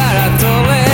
llegar a todo.